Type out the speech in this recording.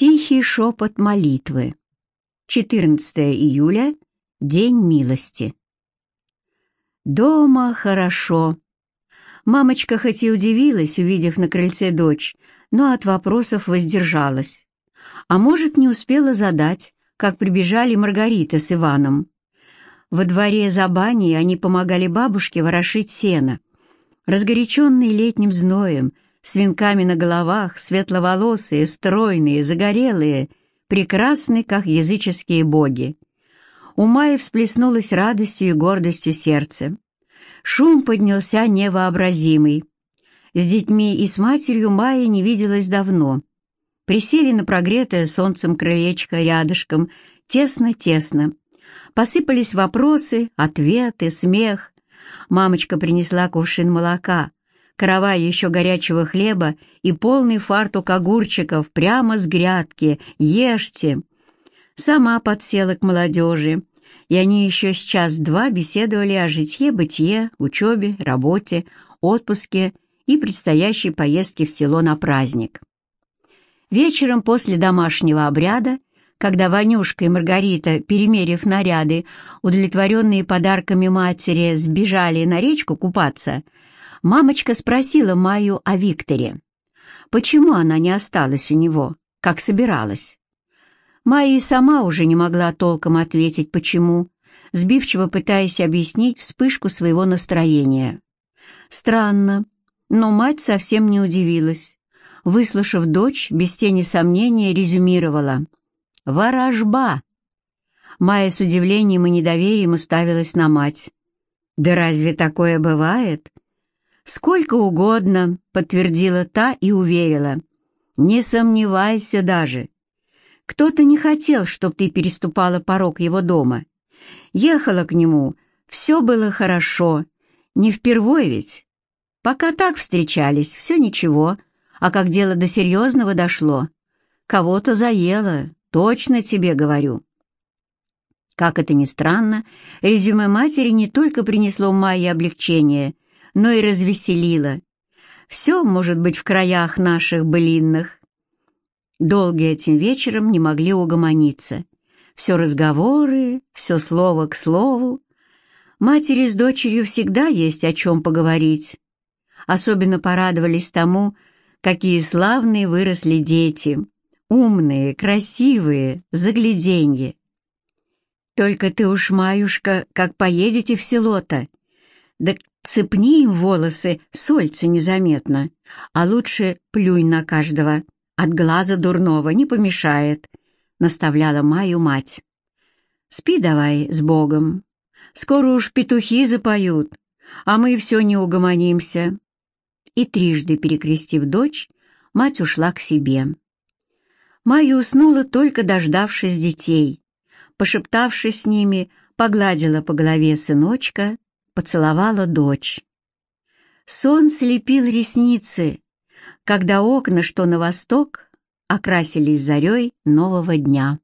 Тихий шепот молитвы. 14 июля. День милости. Дома хорошо. Мамочка хоть и удивилась, увидев на крыльце дочь, но от вопросов воздержалась. А может, не успела задать, как прибежали Маргарита с Иваном. Во дворе за баней они помогали бабушке ворошить сено. Разгоряченные летним зноем, с венками на головах, светловолосые, стройные, загорелые, прекрасны, как языческие боги. У Майи всплеснулось радостью и гордостью сердце. Шум поднялся невообразимый. С детьми и с матерью Майя не виделась давно. Присели на прогретое солнцем крылечко рядышком, тесно-тесно. Посыпались вопросы, ответы, смех. Мамочка принесла кувшин молока, каравай еще горячего хлеба и полный фартук огурчиков прямо с грядки. Ешьте!» Сама подсела к молодежи, и они еще с час-два беседовали о житье-бытие, учебе, работе, отпуске и предстоящей поездке в село на праздник. Вечером после домашнего обряда, когда Ванюшка и Маргарита, перемерив наряды, удовлетворенные подарками матери, сбежали на речку купаться, мамочка спросила Майю о Викторе. Почему она не осталась у него, как собиралась? Майя и сама уже не могла толком ответить, почему, сбивчиво пытаясь объяснить вспышку своего настроения. Странно, но мать совсем не удивилась. Выслушав дочь, без тени сомнения резюмировала. «Ворожба!» Майя с удивлением и недоверием уставилась на мать. «Да разве такое бывает?» «Сколько угодно», — подтвердила та и уверила. «Не сомневайся даже. Кто-то не хотел, чтоб ты переступала порог его дома. Ехала к нему, все было хорошо. Не впервой ведь. Пока так встречались, все ничего. А как дело до серьезного дошло, кого-то заело, точно тебе говорю». Как это ни странно, резюме матери не только принесло Майе облегчение — но и развеселила. Все может быть в краях наших былинных. Долги этим вечером не могли угомониться. Все разговоры, все слово к слову. Матери с дочерью всегда есть о чем поговорить. Особенно порадовались тому, какие славные выросли дети. Умные, красивые, загляденье. Только ты уж, Маюшка, как поедете в село-то, да Цепни им волосы, сольцы незаметно, а лучше плюнь на каждого. От глаза дурного не помешает», — наставляла Маю мать. «Спи давай с Богом. Скоро уж петухи запоют, а мы все не угомонимся». И трижды перекрестив дочь, мать ушла к себе. Майя уснула, только дождавшись детей. Пошептавшись с ними, погладила по голове сыночка поцеловала дочь. Сон слепил ресницы, когда окна, что на восток, окрасились зарей нового дня.